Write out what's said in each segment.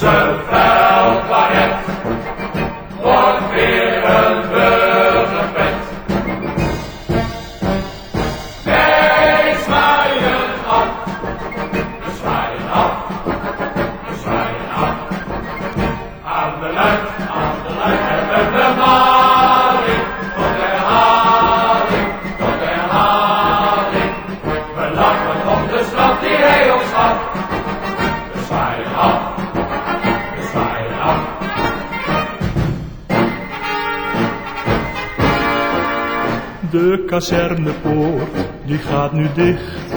onze veldplanet wordt weer een burgerpet. Wij zwaaien af, we zwaaien af, we zwaaien af. Aan de luid, aan de luid hebben we maling, tot herhaling, tot herhaling. We lachen op de stad die hij ons had. we zwaaien af. De kazernepoort, die gaat nu dicht.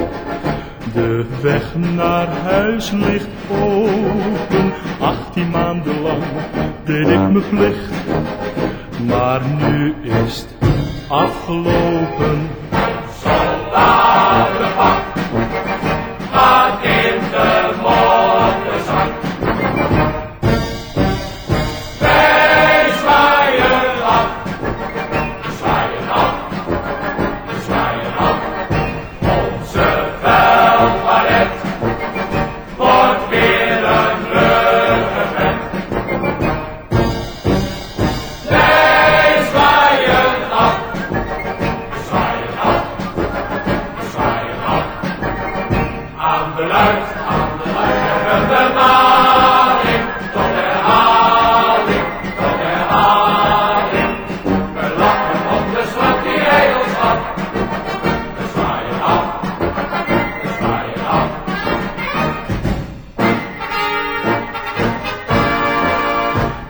De weg naar huis ligt open. Achttien maanden lang deed ik mijn plicht. Maar nu is het afgelopen. De aan de luid, hebben we maling, tot herhaling, tot herhaling. We lachen om de slag die hij ons had. We zwaaien af, we zwaaien af.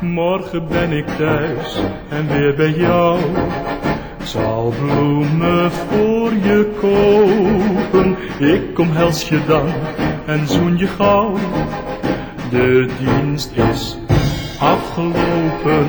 Morgen ben ik thuis en weer bij jou. Zal bloemen voor je kopen. Ik omhels je dan en zoen je gauw. De dienst is afgelopen.